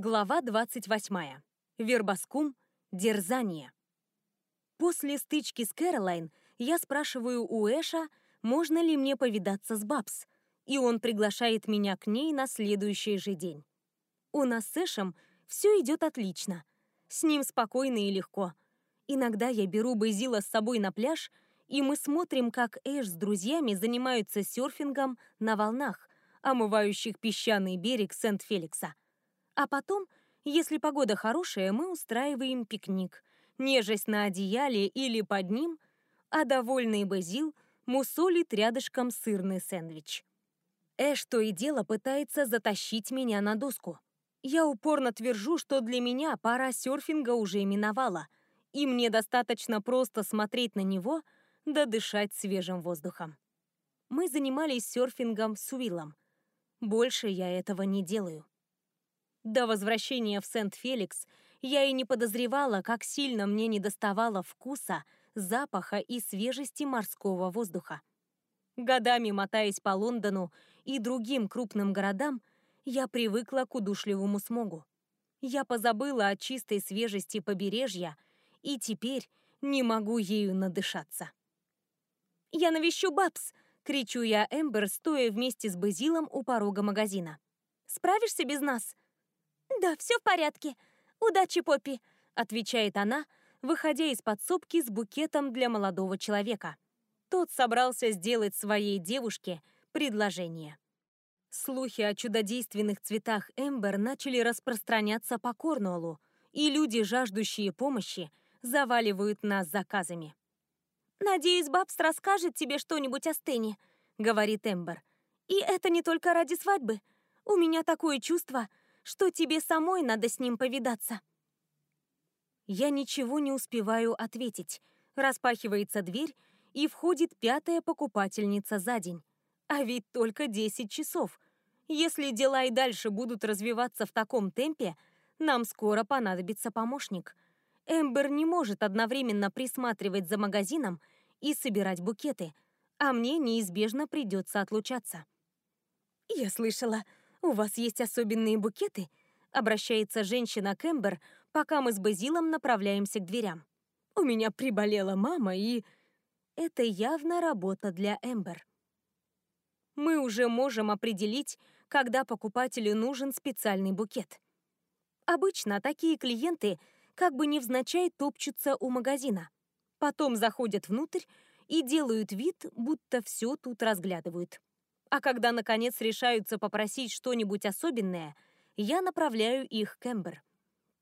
Глава 28. Вербоскум. Дерзание. После стычки с Кэролайн я спрашиваю у Эша, можно ли мне повидаться с Бабс, и он приглашает меня к ней на следующий же день. У нас с Эшем все идет отлично. С ним спокойно и легко. Иногда я беру Базила с собой на пляж, и мы смотрим, как Эш с друзьями занимаются серфингом на волнах, омывающих песчаный берег Сент-Феликса. А потом, если погода хорошая, мы устраиваем пикник, нежесть на одеяле или под ним, а довольный Базил мусолит рядышком сырный сэндвич. Эш то и дело пытается затащить меня на доску. Я упорно твержу, что для меня пора серфинга уже миновала, и мне достаточно просто смотреть на него да дышать свежим воздухом. Мы занимались серфингом с Уиллом. Больше я этого не делаю. До возвращения в Сент-Феликс я и не подозревала, как сильно мне недоставало вкуса, запаха и свежести морского воздуха. Годами мотаясь по Лондону и другим крупным городам, я привыкла к удушливому смогу. Я позабыла о чистой свежести побережья и теперь не могу ею надышаться. «Я навещу Бабс!» — кричу я Эмбер, стоя вместе с Базилом у порога магазина. «Справишься без нас?» «Да, все в порядке. Удачи, Поппи», — отвечает она, выходя из подсобки с букетом для молодого человека. Тот собрался сделать своей девушке предложение. Слухи о чудодейственных цветах Эмбер начали распространяться по Корнуоллу, и люди, жаждущие помощи, заваливают нас заказами. «Надеюсь, Бабс расскажет тебе что-нибудь о Стене», — говорит Эмбер. «И это не только ради свадьбы. У меня такое чувство, что тебе самой надо с ним повидаться». Я ничего не успеваю ответить. Распахивается дверь, и входит пятая покупательница за день. А ведь только 10 часов. Если дела и дальше будут развиваться в таком темпе, нам скоро понадобится помощник. Эмбер не может одновременно присматривать за магазином и собирать букеты, а мне неизбежно придется отлучаться. «Я слышала, у вас есть особенные букеты?» Обращается женщина к пока мы с Базилом направляемся к дверям. «У меня приболела мама, и...» Это явно работа для Эмбер. Мы уже можем определить, когда покупателю нужен специальный букет. Обычно такие клиенты как бы невзначай топчутся у магазина. Потом заходят внутрь и делают вид, будто все тут разглядывают. А когда, наконец, решаются попросить что-нибудь особенное, я направляю их к Эмбер.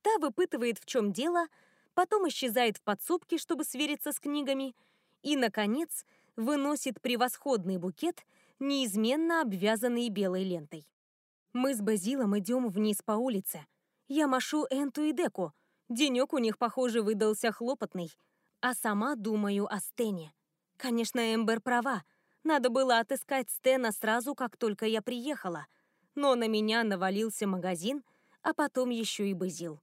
Та выпытывает, в чем дело, потом исчезает в подсобке, чтобы свериться с книгами, и, наконец, выносит превосходный букет, неизменно обвязанный белой лентой. Мы с Базилом идем вниз по улице. Я машу Энту и Деку. Денек у них, похоже, выдался хлопотный. А сама думаю о Стене. Конечно, Эмбер права — надо было отыскать Стена сразу, как только я приехала. Но на меня навалился магазин, а потом еще и Базил.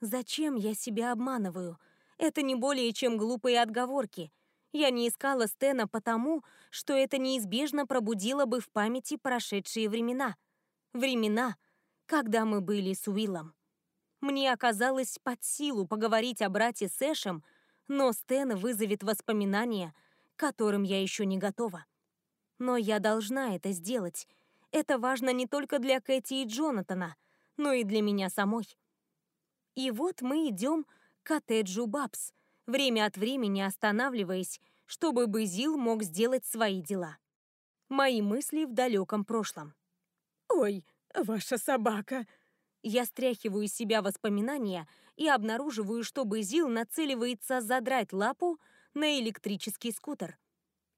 Зачем я себя обманываю? Это не более чем глупые отговорки. Я не искала Стена потому, что это неизбежно пробудило бы в памяти прошедшие времена. Времена, когда мы были с Уиллом. Мне оказалось под силу поговорить о брате с Эшем, но Стэн вызовет воспоминания — которым я еще не готова. Но я должна это сделать. Это важно не только для Кэти и Джонатана, но и для меня самой. И вот мы идем к коттеджу Бабс, время от времени останавливаясь, чтобы Бызил мог сделать свои дела. Мои мысли в далеком прошлом. «Ой, ваша собака!» Я стряхиваю из себя воспоминания и обнаруживаю, что Бызил нацеливается задрать лапу на электрический скутер.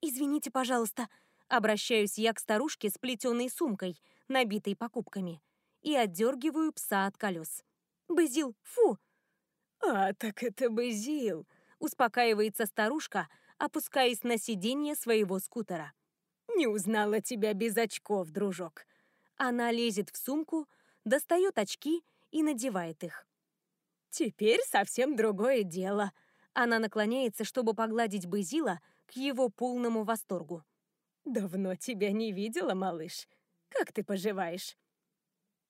«Извините, пожалуйста», обращаюсь я к старушке с плетеной сумкой, набитой покупками, и отдергиваю пса от колес. «Базил, фу!» «А, так это Базил!» успокаивается старушка, опускаясь на сиденье своего скутера. «Не узнала тебя без очков, дружок». Она лезет в сумку, достает очки и надевает их. «Теперь совсем другое дело», она наклоняется, чтобы погладить Бызила к его полному восторгу. «Давно тебя не видела, малыш. Как ты поживаешь?»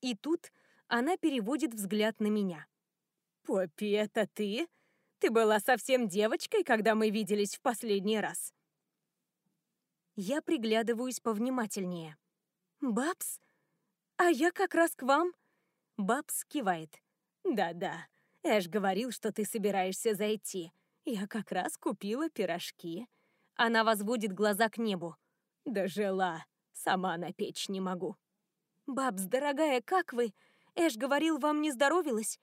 И тут Она переводит взгляд на меня. «Поппи, это ты? Ты была совсем девочкой, когда мы виделись в последний раз?» Я приглядываюсь повнимательнее. «Бабс? А я как раз к вам?» Бабс кивает. «Да-да, Эш говорил, что ты собираешься зайти. Я как раз купила пирожки». Она возводит глаза к небу. «Дожила. Сама напечь не могу». «Бабс, дорогая, как вы? Эш говорил, вам не здоровилось?»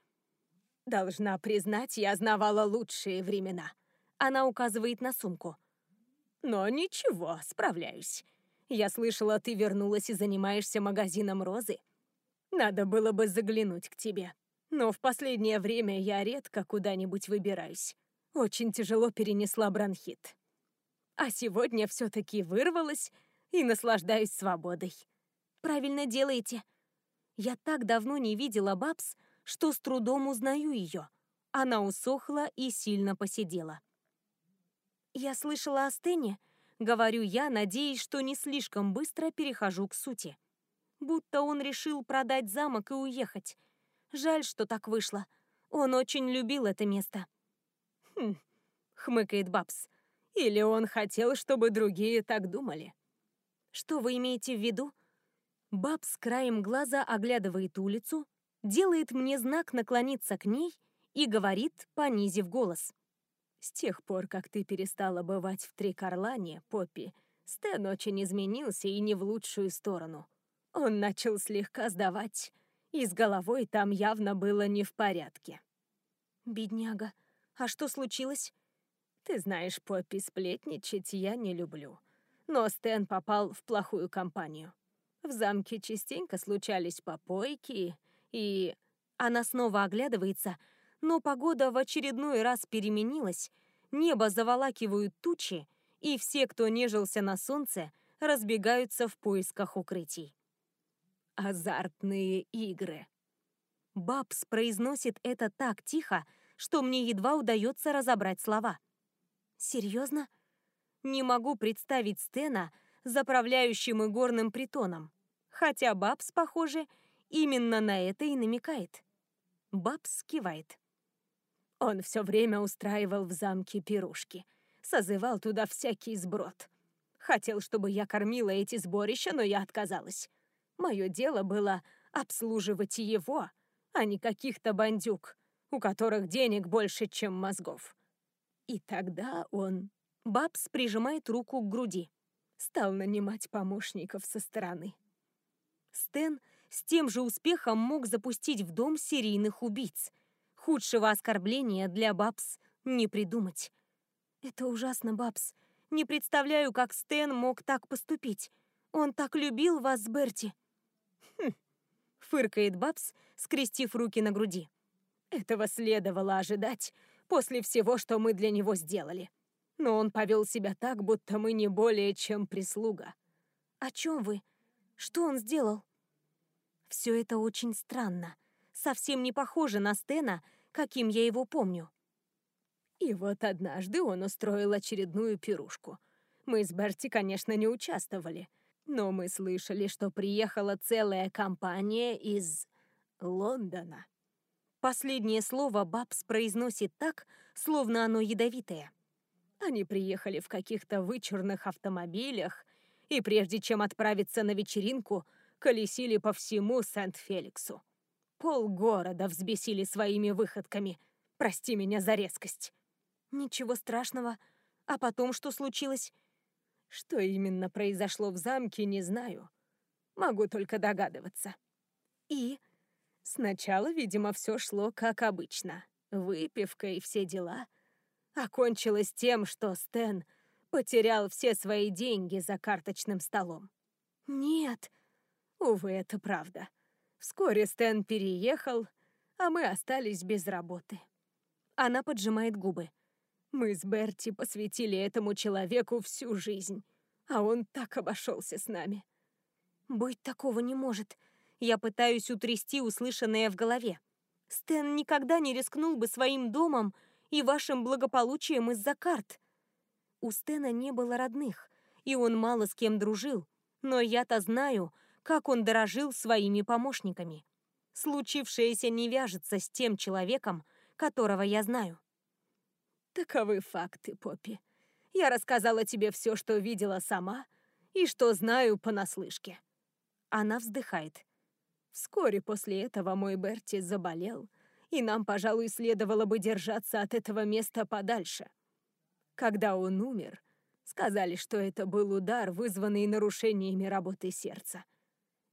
«Должна признать, я знавала лучшие времена». Она указывает на сумку. «Но ничего, справляюсь. Я слышала, ты вернулась и занимаешься магазином розы. Надо было бы заглянуть к тебе. Но в последнее время я редко куда-нибудь выбираюсь. Очень тяжело перенесла бронхит. А сегодня все-таки вырвалась и наслаждаюсь свободой. Правильно делаете. Я так давно не видела Бабс, что с трудом узнаю ее. Она усохла и сильно посидела. Я слышала о Стене, говорю я, надеясь, что не слишком быстро перехожу к сути. Будто он решил продать замок и уехать. Жаль, что так вышло. Он очень любил это место. Хм, хмыкает Бабс. Или он хотел, чтобы другие так думали? Что вы имеете в виду? Баб с краем глаза оглядывает улицу, делает мне знак наклониться к ней и говорит, понизив голос. «С тех пор, как ты перестала бывать в Трикарлане, Поппи, Стэн очень изменился и не в лучшую сторону. Он начал слегка сдавать, и с головой там явно было не в порядке». «Бедняга, а что случилось?» «Ты знаешь, Поппи, сплетничать я не люблю. Но Стэн попал в плохую компанию. В замке частенько случались попойки, и... Она снова оглядывается, но погода в очередной раз переменилась, небо заволакивают тучи, и все, кто нежился на солнце, разбегаются в поисках укрытий. Азартные игры. Бабс произносит это так тихо, что мне едва удается разобрать слова. Серьезно? Не могу представить Стена, заправляющим игорным притоном. Хотя Бабс, похоже, именно на это и намекает. Бабс кивает. Он все время устраивал в замке пирушки. Созывал туда всякий сброд. Хотел, чтобы я кормила эти сборища, но я отказалась. Мое дело было обслуживать его, а не каких-то бандюк, у которых денег больше, чем мозгов. И тогда он... Бабс прижимает руку к груди стал нанимать помощников со стороны. Стэн с тем же успехом мог запустить в дом серийных убийц. Худшего оскорбления для Бабс не придумать. Это ужасно, Бабс. Не представляю, как Стэн мог так поступить. Он так любил вас с Берти. Хм, фыркает Бабс, скрестив руки на груди. Этого следовало ожидать после всего, что мы для него сделали но он повел себя так, будто мы не более чем прислуга. О чем вы? Что он сделал? Все это очень странно. Совсем не похоже на Стена, каким я его помню. И вот однажды он устроил очередную пирушку. Мы с Берти, конечно, не участвовали, но мы слышали, что приехала целая компания из Лондона. Последнее слово Бабс произносит так, словно оно ядовитое. Они приехали в каких-то вычурных автомобилях и прежде чем отправиться на вечеринку, колесили по всему Сент-Феликсу. Полгорода взбесили своими выходками. Прости меня за резкость. Ничего страшного. А потом что случилось? Что именно произошло в замке, не знаю. Могу только догадываться. И? Сначала, видимо, все шло как обычно. Выпивка и все дела — окончилось тем, что Стэн потерял все свои деньги за карточным столом. Нет. Увы, это правда. Вскоре Стэн переехал, а мы остались без работы. Она поджимает губы. Мы с Берти посвятили этому человеку всю жизнь, а он так обошелся с нами. Быть такого не может. Я пытаюсь утрясти услышанное в голове. Стэн никогда не рискнул бы своим домом и вашим благополучием из-за карт. У Стена не было родных, и он мало с кем дружил, но я-то знаю, как он дорожил своими помощниками. Случившееся не вяжется с тем человеком, которого я знаю. Таковы факты, Поппи. Я рассказала тебе все, что видела сама и что знаю понаслышке. Она вздыхает. Вскоре после этого мой Берти заболел, и нам, пожалуй, следовало бы держаться от этого места подальше. Когда он умер, сказали, что это был удар, вызванный нарушениями работы сердца.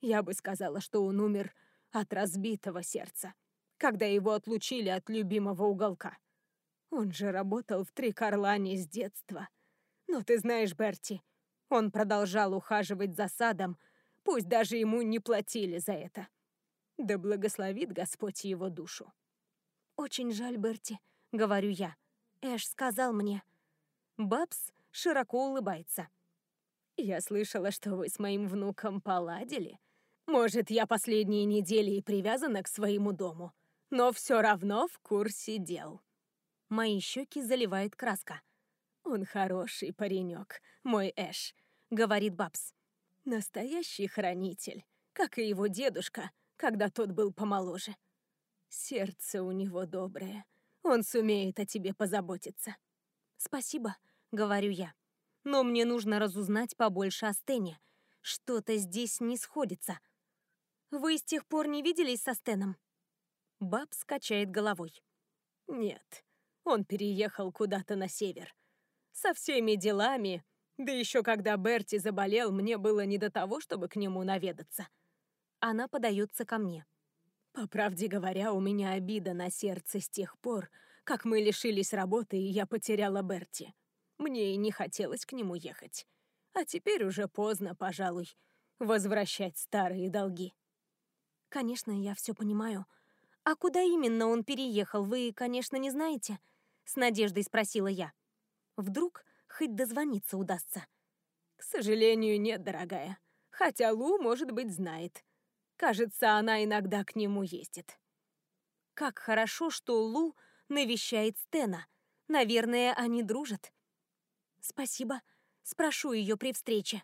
Я бы сказала, что он умер от разбитого сердца, когда его отлучили от любимого уголка. Он же работал в Трикарлане с детства. Но ты знаешь, Берти, он продолжал ухаживать за садом, пусть даже ему не платили за это. Да благословит Господь его душу. «Очень жаль, Берти», — говорю я. Эш сказал мне. Бабс широко улыбается. «Я слышала, что вы с моим внуком поладили. Может, я последние недели и привязана к своему дому, но все равно в курсе дел». Мои щеки заливает краска. «Он хороший паренек, мой Эш», — говорит Бабс. «Настоящий хранитель, как и его дедушка, когда тот был помоложе. Сердце у него доброе, он сумеет о тебе позаботиться». «Спасибо», — говорю я. «Но мне нужно разузнать побольше о Стене. Что-то здесь не сходится». «Вы с тех пор не виделись со Стеном?» Бабс качает головой. «Нет, он переехал куда-то на север. Со всеми делами, да еще когда Берти заболел, мне было не до того, чтобы к нему наведаться. Она подается ко мне. По правде говоря, у меня обида на сердце с тех пор, как мы лишились работы, и я потеряла Берти. Мне и не хотелось к нему ехать. А теперь уже поздно, пожалуй, возвращать старые долги. Конечно, я все понимаю. А куда именно он переехал, вы, конечно, не знаете? — с надеждой спросила я. Вдруг хоть дозвониться удастся. К сожалению, нет, дорогая. Хотя Лу, может быть, знает. Кажется, она иногда к нему ездит. Как хорошо, что Лу навещает Стена. Наверное, они дружат. Спасибо. Спрошу ее при встрече.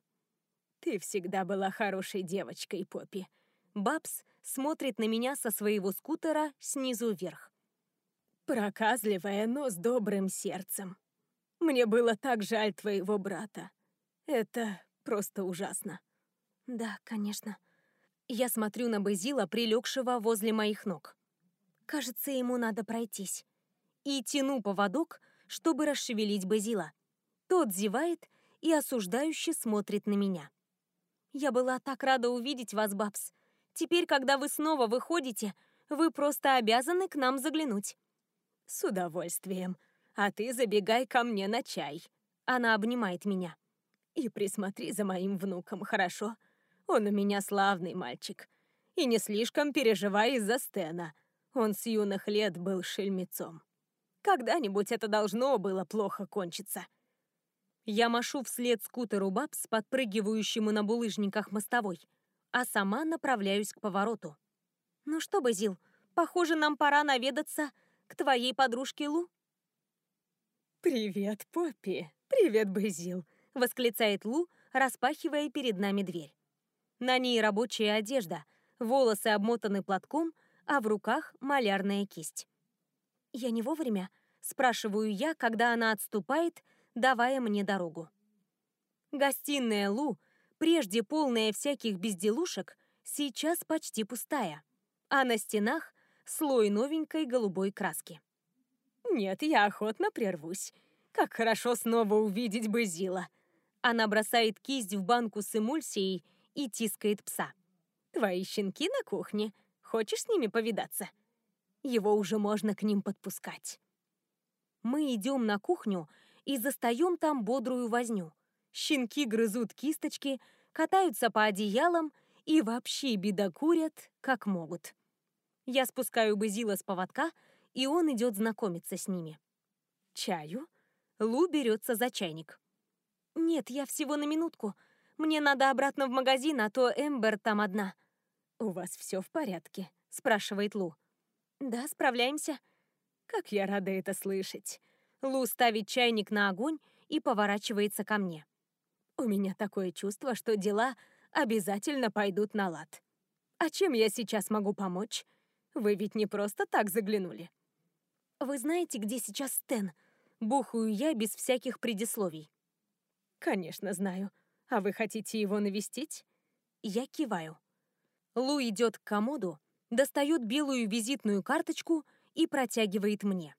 Ты всегда была хорошей девочкой, Поппи. Бабс смотрит на меня со своего скутера снизу вверх. Проказливая, но с добрым сердцем. Мне было так жаль твоего брата. Это просто ужасно. Да, конечно. Я смотрю на Базила, прилегшего возле моих ног. Кажется, ему надо пройтись. И тяну поводок, чтобы расшевелить Базила. Тот зевает и осуждающе смотрит на меня. Я была так рада увидеть вас, Бабс. Теперь, когда вы снова выходите, вы просто обязаны к нам заглянуть. «С удовольствием. А ты забегай ко мне на чай». Она обнимает меня. «И присмотри за моим внуком, хорошо? Он у меня славный мальчик. И не слишком переживай из-за Стена. Он с юных лет был шельмецом. Когда-нибудь это должно было плохо кончиться». Я машу вслед скутеру Бабс, подпрыгивающему на булыжниках мостовой, а сама направляюсь к повороту. «Ну что, Базил, похоже, нам пора наведаться к твоей подружке Лу?» «Привет, Поппи! Привет, Базил!» — восклицает Лу, распахивая перед нами дверь. На ней рабочая одежда, волосы обмотаны платком, а в руках малярная кисть. «Я не вовремя?» — спрашиваю я, когда она отступает, давая мне дорогу. Гостиная Лу, прежде полная всяких безделушек, сейчас почти пустая, а на стенах слой новенькой голубой краски. «Нет, я охотно прервусь. Как хорошо снова увидеть Базила!» Она бросает кисть в банку с эмульсией и тискает пса. «Твои щенки на кухне. Хочешь с ними повидаться?» Его уже можно к ним подпускать. Мы идем на кухню и застаем там бодрую возню. Щенки грызут кисточки, катаются по одеялам и вообще бедокурят, как могут. Я спускаю Базила с поводка, и он идет знакомиться с ними. «Чаю?» Лу берется за чайник. «Нет, я всего на минутку. Мне надо обратно в магазин, а то Эмбер там одна». «У вас все в порядке?» — спрашивает Лу. «Да, справляемся». «Как я рада это слышать». Лу ставит чайник на огонь и поворачивается ко мне. «У меня такое чувство, что дела обязательно пойдут на лад». А чем я сейчас могу помочь? Вы ведь не просто так заглянули. Вы знаете, где сейчас Стэн? Бухаю я без всяких предисловий. Конечно, знаю. А вы хотите его навестить? Я киваю. Лу идет к комоду, достает белую визитную карточку и протягивает мне.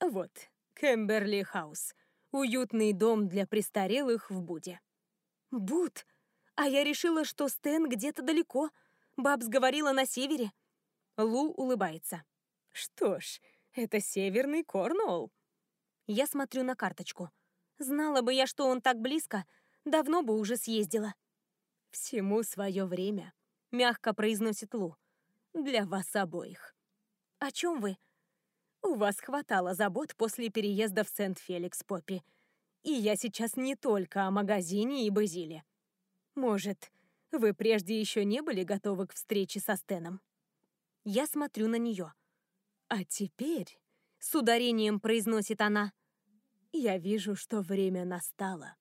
Вот, Кэмберли Хаус. Уютный дом для престарелых в Буде. Буд? А я решила, что Стэн где-то далеко. Бабс говорила на севере. Лу улыбается. Что ж, это северный Корнуолл. Я смотрю на карточку. Знала бы я, что он так близко, давно бы уже съездила. «Всему свое время», — мягко произносит Лу. «Для вас обоих». «О чем вы?» «У вас хватало забот после переезда в Сент-Феликс, Поппи. И я сейчас не только о магазине и Базиле. Может, вы прежде еще не были готовы к встрече со Стеном?» Я смотрю на нее. «А теперь...» — с ударением произносит она. «Я вижу, что время настало».